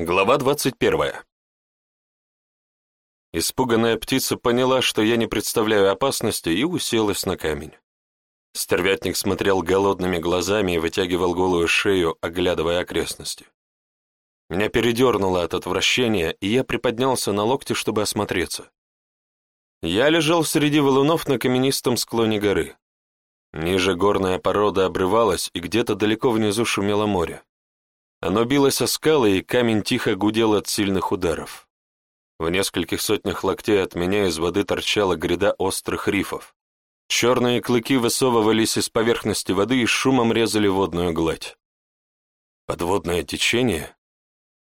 Глава двадцать первая. Испуганная птица поняла, что я не представляю опасности, и уселась на камень. Стервятник смотрел голодными глазами и вытягивал голую шею, оглядывая окрестности. Меня передернуло от отвращения, и я приподнялся на локте, чтобы осмотреться. Я лежал среди валунов на каменистом склоне горы. Ниже горная порода обрывалась, и где-то далеко внизу шумело море. Оно билось о скалы, и камень тихо гудел от сильных ударов. В нескольких сотнях локтей от меня из воды торчала гряда острых рифов. Черные клыки высовывались из поверхности воды и шумом резали водную гладь. Подводное течение?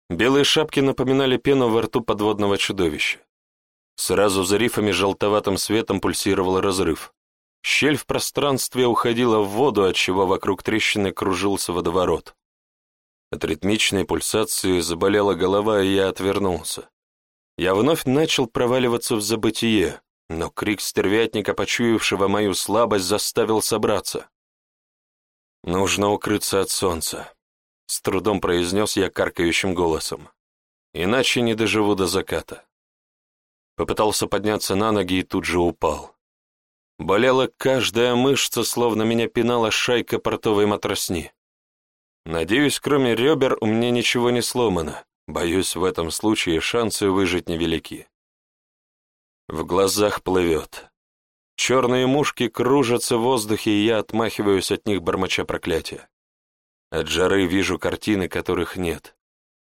Белые шапки напоминали пену во рту подводного чудовища. Сразу за рифами желтоватым светом пульсировал разрыв. Щель в пространстве уходила в воду, отчего вокруг трещины кружился водоворот. От ритмичной пульсации заболела голова, и я отвернулся. Я вновь начал проваливаться в забытие, но крик стервятника, почуявшего мою слабость, заставил собраться. «Нужно укрыться от солнца», — с трудом произнес я каркающим голосом. «Иначе не доживу до заката». Попытался подняться на ноги и тут же упал. Болела каждая мышца, словно меня пинала шайка портовой матросни. Надеюсь, кроме ребер у меня ничего не сломано. Боюсь, в этом случае шансы выжить невелики. В глазах плывет. Черные мушки кружатся в воздухе, и я отмахиваюсь от них, бормоча проклятия. От жары вижу картины, которых нет.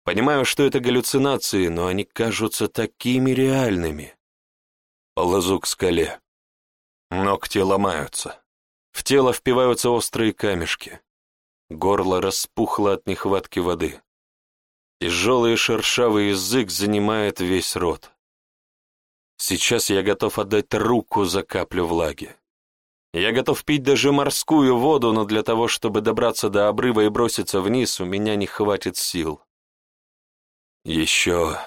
Понимаю, что это галлюцинации, но они кажутся такими реальными. Ползу к скале. Ногти ломаются. В тело впиваются острые камешки. Горло распухло от нехватки воды. Тяжелый шершавый язык занимает весь рот. Сейчас я готов отдать руку за каплю влаги. Я готов пить даже морскую воду, но для того, чтобы добраться до обрыва и броситься вниз, у меня не хватит сил. Еще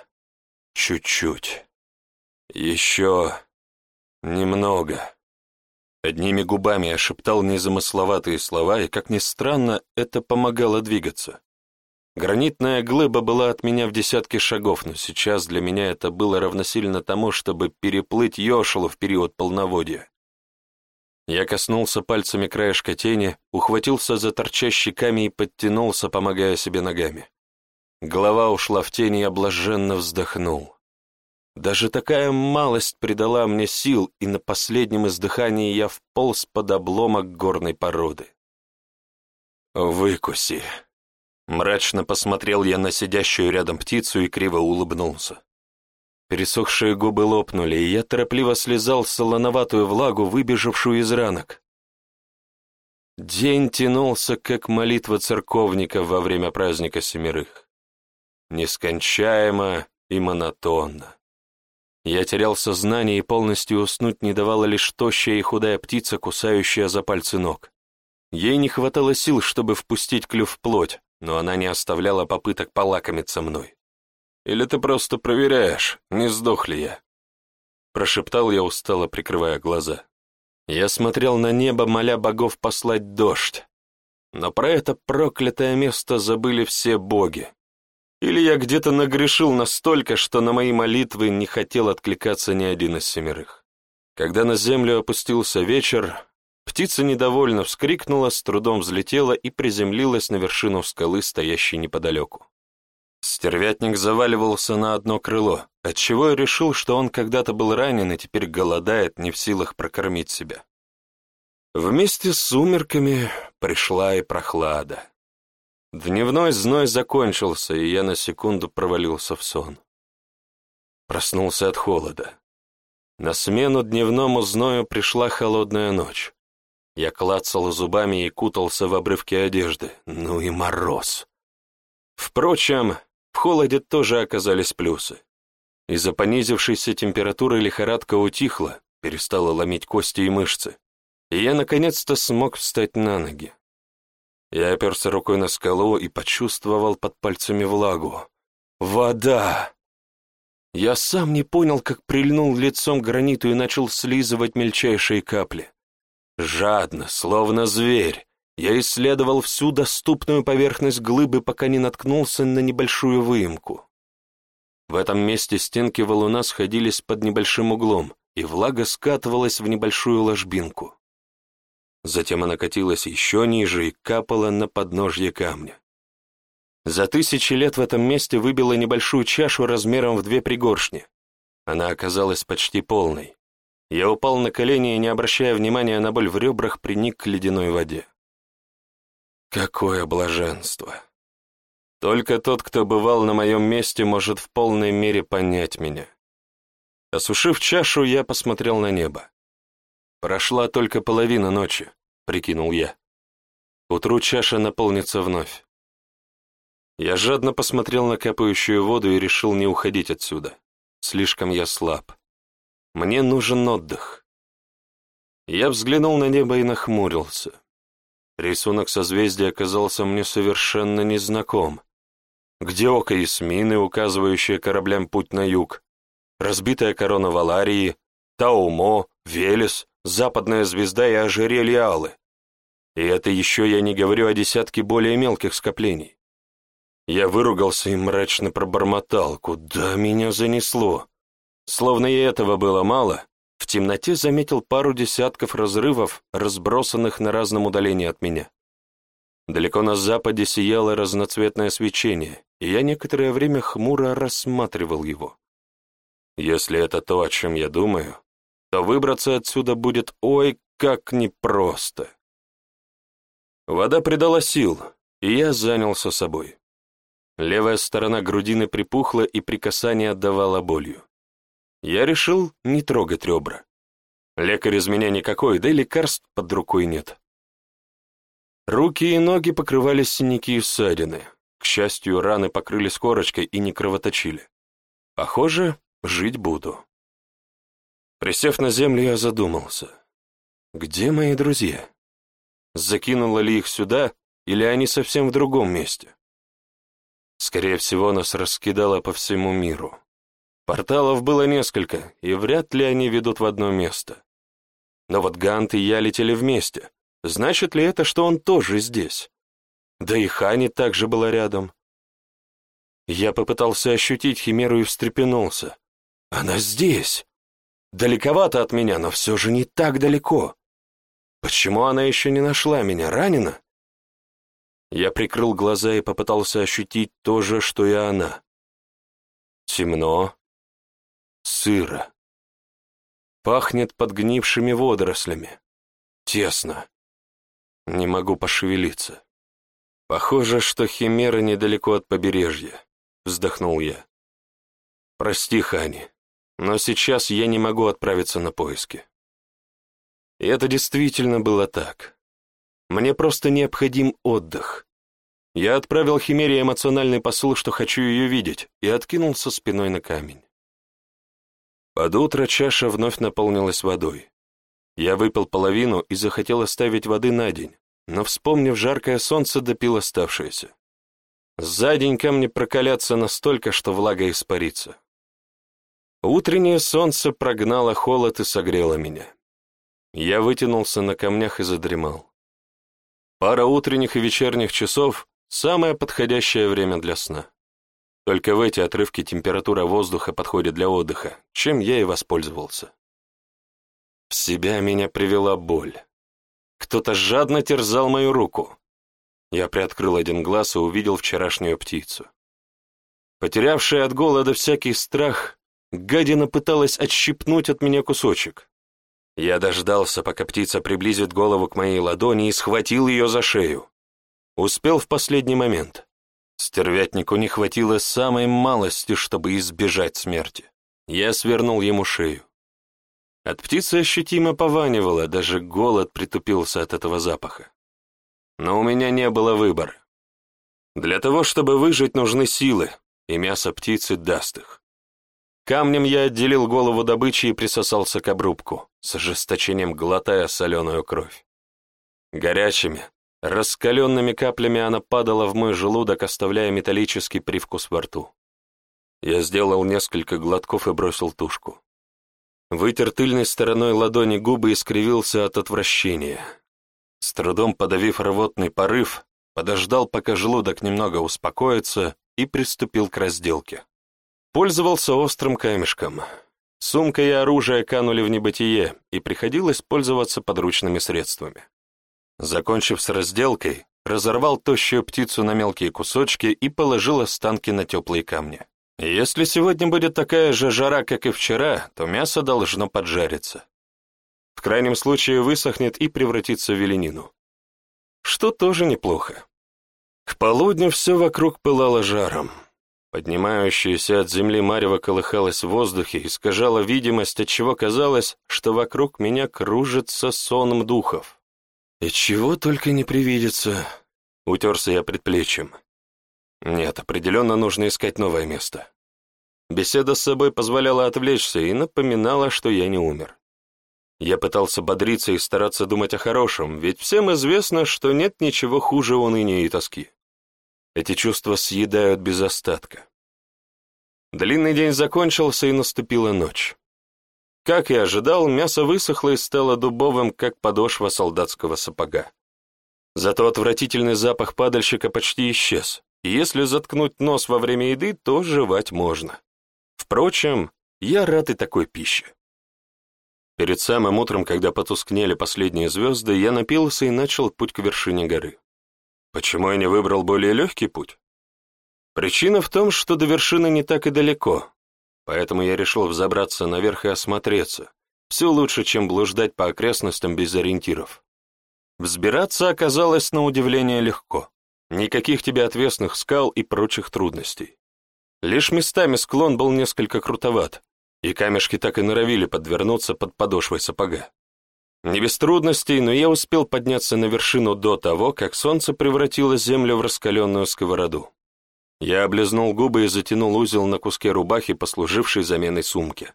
чуть-чуть. Еще немного. Одними губами я шептал незамысловатые слова, и, как ни странно, это помогало двигаться. Гранитная глыба была от меня в десятке шагов, но сейчас для меня это было равносильно тому, чтобы переплыть Йошелу в период полноводья. Я коснулся пальцами краешка тени, ухватился за торчащий камень и подтянулся, помогая себе ногами. Голова ушла в тень, и я блаженно вздохнул. Даже такая малость придала мне сил, и на последнем издыхании я вполз под обломок горной породы. «Выкуси!» Мрачно посмотрел я на сидящую рядом птицу и криво улыбнулся. Пересохшие губы лопнули, и я торопливо слезал солоноватую влагу, выбежавшую из ранок. День тянулся, как молитва церковника во время праздника семерых. Нескончаемо и монотонно. Я терял сознание и полностью уснуть не давала лишь тощая и худая птица, кусающая за пальцы ног. Ей не хватало сил, чтобы впустить клюв в плоть, но она не оставляла попыток полакомиться мной. «Или ты просто проверяешь, не сдох ли я?» Прошептал я устало, прикрывая глаза. Я смотрел на небо, моля богов послать дождь. Но про это проклятое место забыли все боги. Или я где-то нагрешил настолько, что на мои молитвы не хотел откликаться ни один из семерых. Когда на землю опустился вечер, птица недовольно вскрикнула, с трудом взлетела и приземлилась на вершину скалы, стоящей неподалеку. Стервятник заваливался на одно крыло, отчего я решил, что он когда-то был ранен и теперь голодает, не в силах прокормить себя. Вместе с сумерками пришла и прохлада. Дневной зной закончился, и я на секунду провалился в сон. Проснулся от холода. На смену дневному зною пришла холодная ночь. Я клацал зубами и кутался в обрывки одежды. Ну и мороз. Впрочем, в холоде тоже оказались плюсы. Из-за понизившейся температуры лихорадка утихла, перестала ломить кости и мышцы, и я наконец-то смог встать на ноги. Я оперся рукой на скалу и почувствовал под пальцами влагу. Вода! Я сам не понял, как прильнул лицом к граниту и начал слизывать мельчайшие капли. Жадно, словно зверь, Я исследовал всю доступную поверхность глыбы, пока не наткнулся на небольшую выемку. В этом месте стенки валуна сходились под небольшим углом, и влага скатывалась в небольшую ложбинку. Затем она катилась еще ниже и капала на подножье камня. За тысячи лет в этом месте выбила небольшую чашу размером в две пригоршни. Она оказалась почти полной. Я упал на колени и, не обращая внимания на боль в ребрах, приник к ледяной воде. Какое блаженство! Только тот, кто бывал на моем месте, может в полной мере понять меня. Осушив чашу, я посмотрел на небо. Прошла только половина ночи, прикинул я. Утру чаша наполнится вновь. Я жадно посмотрел на капающую воду и решил не уходить отсюда. Слишком я слаб. Мне нужен отдых. Я взглянул на небо и нахмурился. Рисунок созвездия оказался мне совершенно незнаком. Где око Ясмины, указывающее кораблям путь на юг? Разбитая корона Валарии, Таумо, Велес, западная звезда и ожерелье Аллы. И это еще я не говорю о десятке более мелких скоплений. Я выругался и мрачно пробормотал, куда меня занесло. Словно и этого было мало, в темноте заметил пару десятков разрывов, разбросанных на разном удалении от меня. Далеко на западе сияло разноцветное свечение, и я некоторое время хмуро рассматривал его. Если это то, о чем я думаю, то выбраться отсюда будет ой как непросто. Вода придала сил, и я занялся собой. Левая сторона грудины припухла и при касании болью. Я решил не трогать ребра. Лекарь из меня никакой, да и лекарств под рукой нет. Руки и ноги покрывались синяки и ссадины. К счастью, раны покрылись корочкой и не кровоточили. Похоже, жить буду. Присев на землю, я задумался. Где мои друзья? Закинула ли их сюда, или они совсем в другом месте? Скорее всего, нас раскидало по всему миру. Порталов было несколько, и вряд ли они ведут в одно место. Но вот Гант и я летели вместе. Значит ли это, что он тоже здесь? Да и Хани также была рядом. Я попытался ощутить Химеру и встрепенулся. Она здесь. Далековато от меня, но все же не так далеко. Почему она еще не нашла меня? Ранена? Я прикрыл глаза и попытался ощутить то же, что и она. Темно, сыро. Пахнет подгнившими водорослями. Тесно. Не могу пошевелиться. Похоже, что Химера недалеко от побережья. Вздохнул я. Прости, Хани, но сейчас я не могу отправиться на поиски. И это действительно было так. Мне просто необходим отдых. Я отправил Химере эмоциональный посыл, что хочу ее видеть, и откинулся спиной на камень. Под утро чаша вновь наполнилась водой. Я выпил половину и захотел оставить воды на день, но, вспомнив жаркое солнце, допил оставшееся. За день камни прокалятся настолько, что влага испарится. Утреннее солнце прогнало холод и согрело меня. Я вытянулся на камнях и задремал. Пара утренних и вечерних часов – самое подходящее время для сна. Только в эти отрывки температура воздуха подходит для отдыха, чем я и воспользовался. В себя меня привела боль. Кто-то жадно терзал мою руку. Я приоткрыл один глаз и увидел вчерашнюю птицу. Потерявшая от голода всякий страх, гадина пыталась отщипнуть от меня кусочек. Я дождался, пока птица приблизит голову к моей ладони и схватил ее за шею. Успел в последний момент. Стервятнику не хватило самой малости, чтобы избежать смерти. Я свернул ему шею. От птицы ощутимо пованивало, даже голод притупился от этого запаха. Но у меня не было выбора. Для того, чтобы выжить, нужны силы, и мясо птицы даст их. Камнем я отделил голову добычи и присосался к обрубку, с ожесточением глотая соленую кровь. Горячими, раскаленными каплями она падала в мой желудок, оставляя металлический привкус во рту. Я сделал несколько глотков и бросил тушку. Вытер тыльной стороной ладони губы и скривился от отвращения. С трудом подавив рвотный порыв, подождал, пока желудок немного успокоится, и приступил к разделке. Пользовался острым камешком. Сумка и оружие канули в небытие, и приходилось пользоваться подручными средствами. Закончив с разделкой, разорвал тощую птицу на мелкие кусочки и положил останки на теплые камни. Если сегодня будет такая же жара, как и вчера, то мясо должно поджариться. В крайнем случае высохнет и превратится в веленину. Что тоже неплохо. К полудню все вокруг пылало жаром. Поднимающаяся от земли марево колыхалась в воздухе, искажала видимость, отчего казалось, что вокруг меня кружится соном духов. И чего только не привидится. Утерся я предплечьем. Нет, определенно нужно искать новое место. Беседа с собой позволяла отвлечься и напоминала, что я не умер. Я пытался бодриться и стараться думать о хорошем, ведь всем известно, что нет ничего хуже уныния и тоски. Эти чувства съедают без остатка. Длинный день закончился, и наступила ночь. Как и ожидал, мясо высохло и стало дубовым, как подошва солдатского сапога. Зато отвратительный запах падальщика почти исчез, и если заткнуть нос во время еды, то жевать можно. Впрочем, я рад и такой пище. Перед самым утром, когда потускнели последние звезды, я напился и начал путь к вершине горы. Почему я не выбрал более легкий путь? Причина в том, что до вершины не так и далеко, поэтому я решил взобраться наверх и осмотреться. Все лучше, чем блуждать по окрестностям без ориентиров. Взбираться оказалось на удивление легко. Никаких тебе отвесных скал и прочих трудностей. Лишь местами склон был несколько крутоват, и камешки так и норовили подвернуться под подошвой сапога. Не без трудностей, но я успел подняться на вершину до того, как солнце превратило землю в раскаленную сковороду. Я облизнул губы и затянул узел на куске рубахи, послужившей заменой сумки.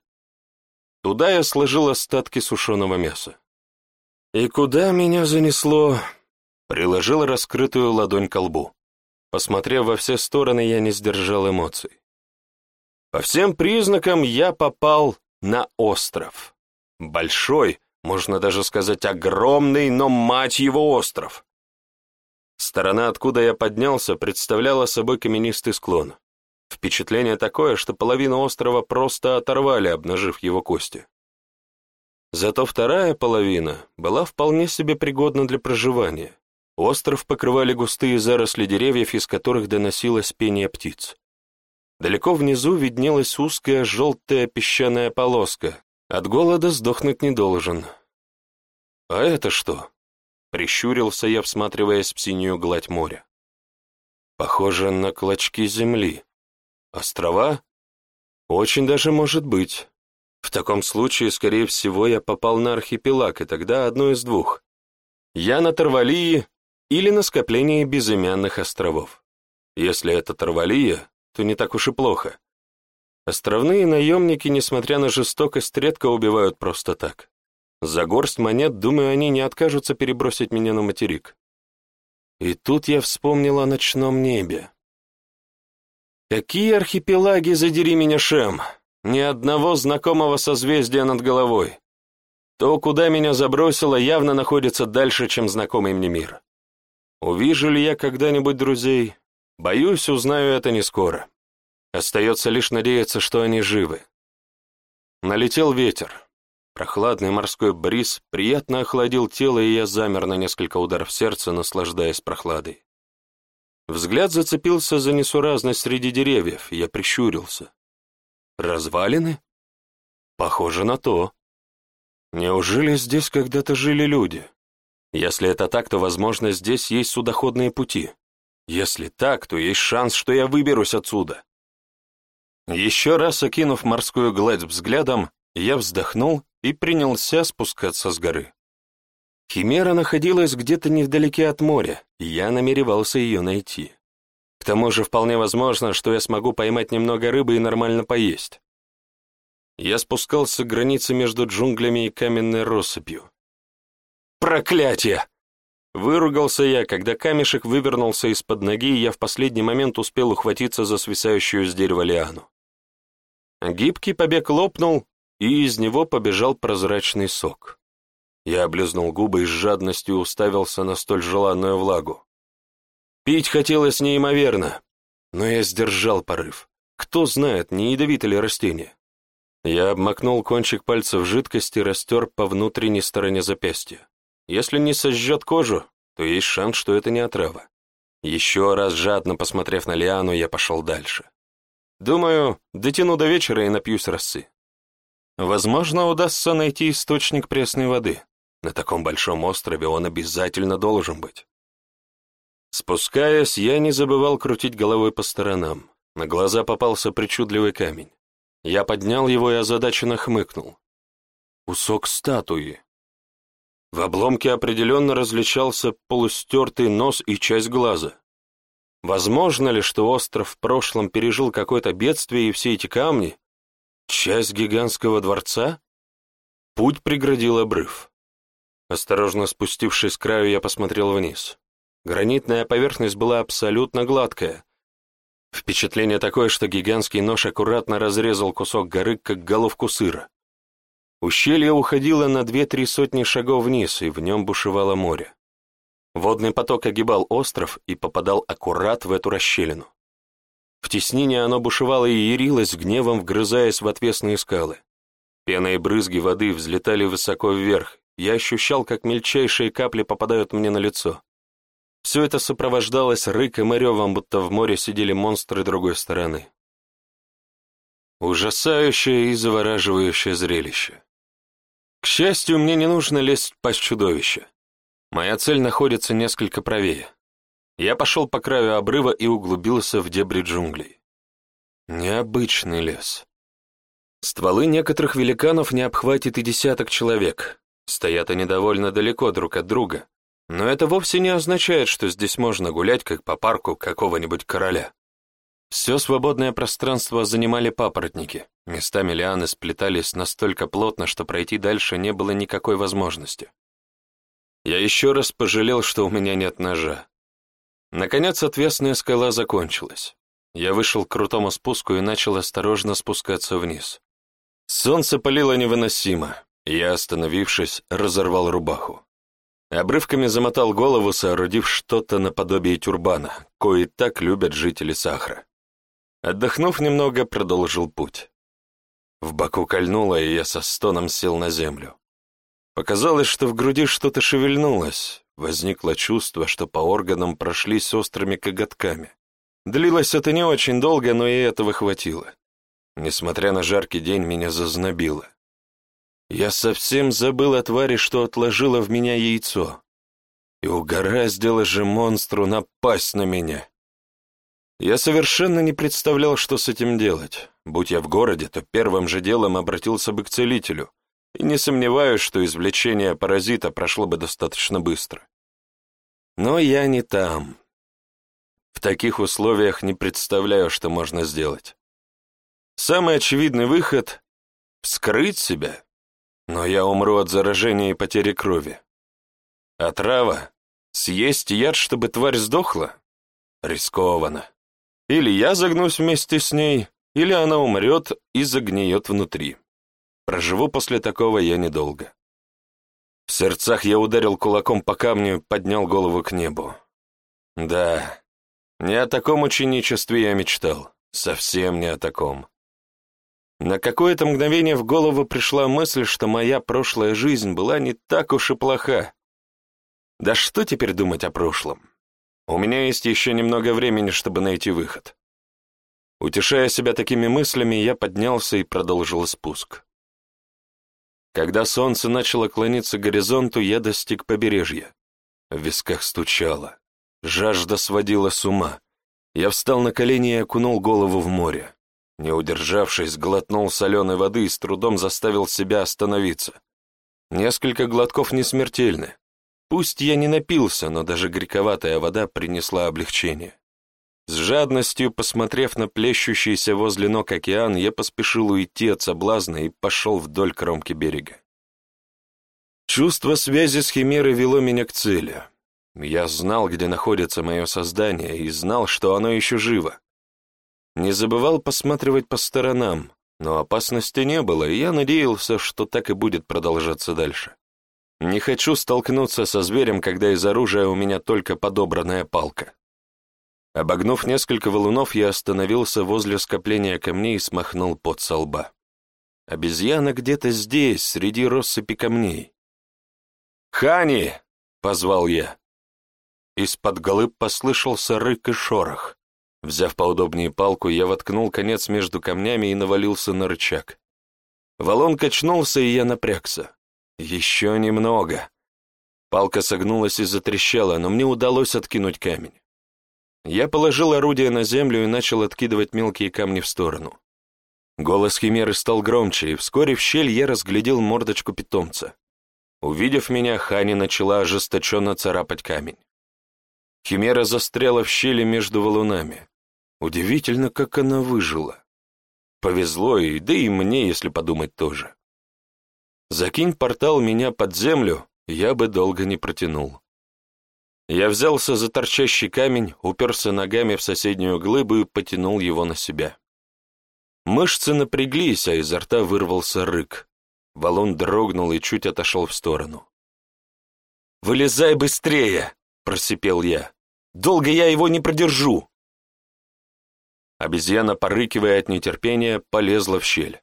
Туда я сложил остатки сушеного мяса. И куда меня занесло? Приложил раскрытую ладонь к лбу. Посмотрев во все стороны, я не сдержал эмоций. По всем признакам я попал на остров. Большой, можно даже сказать огромный, но мать его остров. Сторона, откуда я поднялся, представляла собой каменистый склон. Впечатление такое, что половину острова просто оторвали, обнажив его кости. Зато вторая половина была вполне себе пригодна для проживания. Остров покрывали густые заросли деревьев, из которых доносилось пение птиц. Далеко внизу виднелась узкая желтая песчаная полоска, от голода сдохнуть не должен. А это что? Прищурился я, всматриваясь в синюю гладь моря. Похоже на клочки земли. Острова? Очень даже может быть. В таком случае, скорее всего, я попал на архипелаг, и тогда одно из двух. Я на Тарвалии или на скоплении безымянных островов. Если это Тарвалия, то не так уж и плохо. Островные наемники, несмотря на жестокость, редко убивают просто так. За горсть монет, думаю, они не откажутся перебросить меня на материк. И тут я вспомнил о ночном небе. Какие архипелаги, задери меня, Шем! Ни одного знакомого созвездия над головой. То, куда меня забросило, явно находится дальше, чем знакомый мне мир. Увижу ли я когда-нибудь друзей? Боюсь, узнаю это не скоро. Остается лишь надеяться, что они живы. Налетел ветер. Прохладный морской бриз приятно охладил тело, и я замер на несколько ударов сердца, наслаждаясь прохладой. Взгляд зацепился за несуразность среди деревьев, я прищурился. Развалины? Похоже на то. Неужели здесь когда-то жили люди? Если это так, то, возможно, здесь есть судоходные пути. Если так, то есть шанс, что я выберусь отсюда. Еще раз окинув морскую гладь взглядом, я вздохнул и принялся спускаться с горы. Химера находилась где-то невдалеке от моря, и я намеревался ее найти. К тому же вполне возможно, что я смогу поймать немного рыбы и нормально поесть. Я спускался к границе между джунглями и каменной россыпью. «Проклятие!» Выругался я, когда камешек вывернулся из-под ноги, и я в последний момент успел ухватиться за свисающую с дерева лиану. Гибкий побег лопнул, и из него побежал прозрачный сок. Я облизнул губы и с жадностью уставился на столь желанную влагу. Пить хотелось неимоверно, но я сдержал порыв. Кто знает, не ядовито ли растение. Я обмакнул кончик пальца в жидкость и растер по внутренней стороне запястья. Если не сожжет кожу, то есть шанс, что это не отрава. Еще раз жадно посмотрев на Лиану, я пошел дальше. Думаю, дотяну до вечера и напьюсь росы. Возможно, удастся найти источник пресной воды. На таком большом острове он обязательно должен быть. Спускаясь, я не забывал крутить головой по сторонам. На глаза попался причудливый камень. Я поднял его и озадаченно хмыкнул. Кусок статуи. В обломке определенно различался полустертый нос и часть глаза. Возможно ли, что остров в прошлом пережил какое-то бедствие, и все эти камни — часть гигантского дворца? Путь преградил обрыв. Осторожно спустившись с краю, я посмотрел вниз. Гранитная поверхность была абсолютно гладкая. Впечатление такое, что гигантский нож аккуратно разрезал кусок горы, как головку сыра. Ущелье уходило на две-три сотни шагов вниз, и в нем бушевало море. Водный поток огибал остров и попадал аккурат в эту расщелину. В теснине оно бушевало и ярилось, гневом вгрызаясь в отвесные скалы. Пена и брызги воды взлетали высоко вверх, я ощущал, как мельчайшие капли попадают мне на лицо. Все это сопровождалось рыком и ревом, будто в море сидели монстры другой стороны. Ужасающее и завораживающее зрелище. К счастью, мне не нужно лезть в пасть чудовища. Моя цель находится несколько правее. Я пошел по краю обрыва и углубился в дебри джунглей. Необычный лес. Стволы некоторых великанов не обхватит и десяток человек, Стоят они довольно далеко друг от друга, но это вовсе не означает, что здесь можно гулять, как по парку какого-нибудь короля. Все свободное пространство занимали папоротники, местами лианы сплетались настолько плотно, что пройти дальше не было никакой возможности. Я еще раз пожалел, что у меня нет ножа. Наконец отвесная скала закончилась. Я вышел к крутому спуску и начал осторожно спускаться вниз. Солнце палило невыносимо, я, остановившись, разорвал рубаху. Обрывками замотал голову, соорудив что-то наподобие тюрбана, кои так любят жители Сахара. Отдохнув немного, продолжил путь. В боку кольнуло, и я со стоном сел на землю. Показалось, что в груди что-то шевельнулось. Возникло чувство, что по органам прошлись острыми коготками. Длилось это не очень долго, но и этого хватило. Несмотря на жаркий день, меня зазнобило. Я совсем забыл о твари, что отложила в меня яйцо. И угораздило же монстру напасть на меня. Я совершенно не представлял, что с этим делать. Будь я в городе, то первым же делом обратился бы к целителю, и не сомневаюсь, что извлечение паразита прошло бы достаточно быстро. Но я не там. В таких условиях не представляю, что можно сделать. Самый очевидный выход — вскрыть себя но я умру от заражения и потери крови. А трава? Съесть яд, чтобы тварь сдохла? Рискованно. Или я загнусь вместе с ней, или она умрет и загниет внутри. Проживу после такого я недолго. В сердцах я ударил кулаком по камню и поднял голову к небу. Да, не о таком ученичестве я мечтал, совсем не о таком. На какое-то мгновение в голову пришла мысль, что моя прошлая жизнь была не так уж и плоха. Да что теперь думать о прошлом? У меня есть еще немного времени, чтобы найти выход. Утешая себя такими мыслями, я поднялся и продолжил спуск. Когда солнце начало клониться к горизонту, я достиг побережья. В висках стучало. Жажда сводила с ума. Я встал на колени и окунул голову в море. Не удержавшись, глотнул соленой воды и с трудом заставил себя остановиться. Несколько глотков не смертельны. Пусть я не напился, но даже горьковатая вода принесла облегчение. С жадностью, посмотрев на плещущийся возле ног океан, я поспешил уйти от соблазна и пошел вдоль кромки берега. Чувство связи с Химерой вело меня к цели. Я знал, где находится мое создание, и знал, что оно еще живо. Не забывал посматривать по сторонам, но опасности не было, и я надеялся, что так и будет продолжаться дальше. Не хочу столкнуться со зверем, когда из оружия у меня только подобранная палка. Обогнув несколько валунов, я остановился возле скопления камней и смахнул пот со лба. Обезьяна где-то здесь, среди россыпи камней. «Хани!» — позвал я. Из-под голыб послышался рык и шорох. Взяв поудобнее палку, я воткнул конец между камнями и навалился на рычаг. Валон качнулся, и я напрягся. Еще немного. Палка согнулась и затрещала, но мне удалось откинуть камень. Я положил орудие на землю и начал откидывать мелкие камни в сторону. Голос Химеры стал громче, и вскоре в щель я разглядел мордочку питомца. Увидев меня, Хани начала ожесточенно царапать камень. Химера застряла в щели между валунами. Удивительно, как она выжила. Повезло и, да и мне, если подумать тоже. Закинь портал меня под землю, я бы долго не протянул. Я взялся за торчащий камень, уперся ногами в соседнюю глыбу и потянул его на себя. Мышцы напряглись, а изо рта вырвался рык. Валун дрогнул и чуть отошел в сторону. «Вылезай быстрее!» — просипел я. «Долго я его не продержу!» Обезьяна, порыкивая от нетерпения, полезла в щель.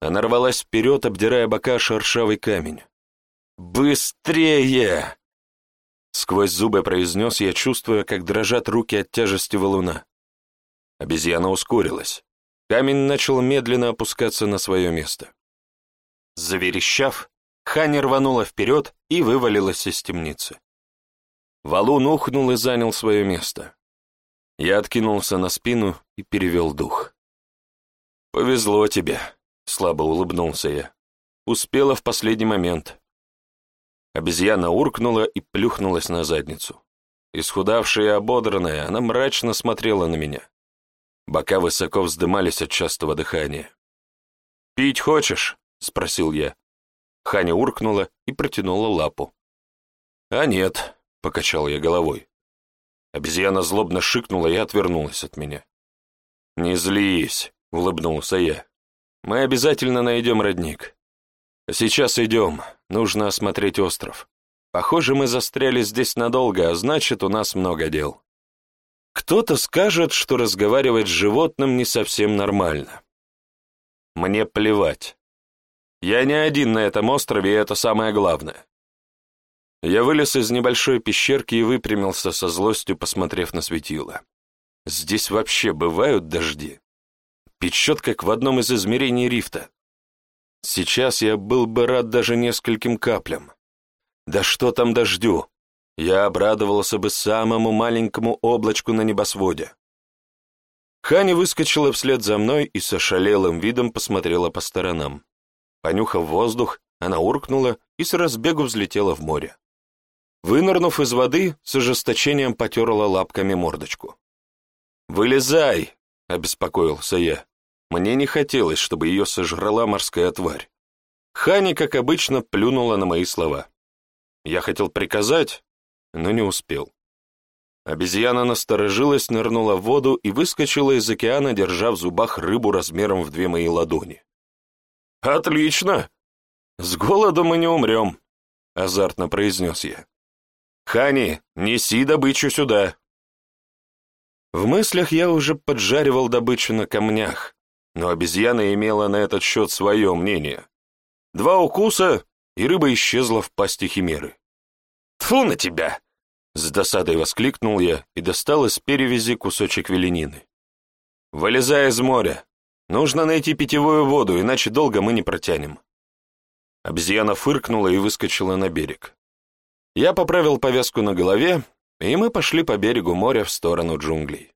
Она рвалась вперед, обдирая бока шершавый камень. «Быстрее!» Сквозь зубы произнес я, чувствуя, как дрожат руки от тяжести валуна. Обезьяна ускорилась. Камень начал медленно опускаться на свое место. Заверещав, Хани рванула вперед и вывалилась из темницы. Валун ухнул и занял свое место. Я откинулся на спину и перевел дух. «Повезло тебе», — слабо улыбнулся я. «Успела в последний момент». Обезьяна уркнула и плюхнулась на задницу. Исхудавшая и ободранная, она мрачно смотрела на меня. Бока высоко вздымались от частого дыхания. «Пить хочешь?» — спросил я. Ханя уркнула и протянула лапу. «А нет», — покачал я головой. Обезьяна злобно шикнула и отвернулась от меня. «Не злись», — улыбнулся я. «Мы обязательно найдем родник. Сейчас идем, нужно осмотреть остров. Похоже, мы застряли здесь надолго, а значит, у нас много дел». Кто-то скажет, что разговаривать с животным не совсем нормально. Мне плевать. Я не один на этом острове, и это самое главное. Я вылез из небольшой пещерки и выпрямился со злостью, посмотрев на светило. Здесь вообще бывают дожди? Печет, как в одном из измерений рифта. Сейчас я был бы рад даже нескольким каплям. Да что там дождю? Я обрадовался бы самому маленькому облачку на небосводе. Хани выскочила вслед за мной и с ошалелым видом посмотрела по сторонам. Понюхав воздух, она уркнула и с разбегу взлетела в море. Вынырнув из воды, с ожесточением потерла лапками мордочку. «Вылезай!» — обеспокоился я. Мне не хотелось, чтобы ее сожрала морская тварь. Хани, как обычно, плюнула на мои слова. Я хотел приказать, но не успел. Обезьяна насторожилась, нырнула в воду и выскочила из океана, держа в зубах рыбу размером в две мои ладони. «Отлично! С голоду мы не умрем», — азартно произнес я. «Хани, неси добычу сюда!» В мыслях я уже поджаривал добычу на камнях, но обезьяна имела на этот счет свое мнение. Два укуса, и рыба исчезла в пасти химеры. «Тьфу на тебя!» С досадой воскликнул я и достал из перевязи кусочек веленины. «Вылезай из моря. Нужно найти питьевую воду, иначе долго мы не протянем». Обезьяна фыркнула и выскочила на берег. Я поправил повязку на голове, и мы пошли по берегу моря в сторону джунглей.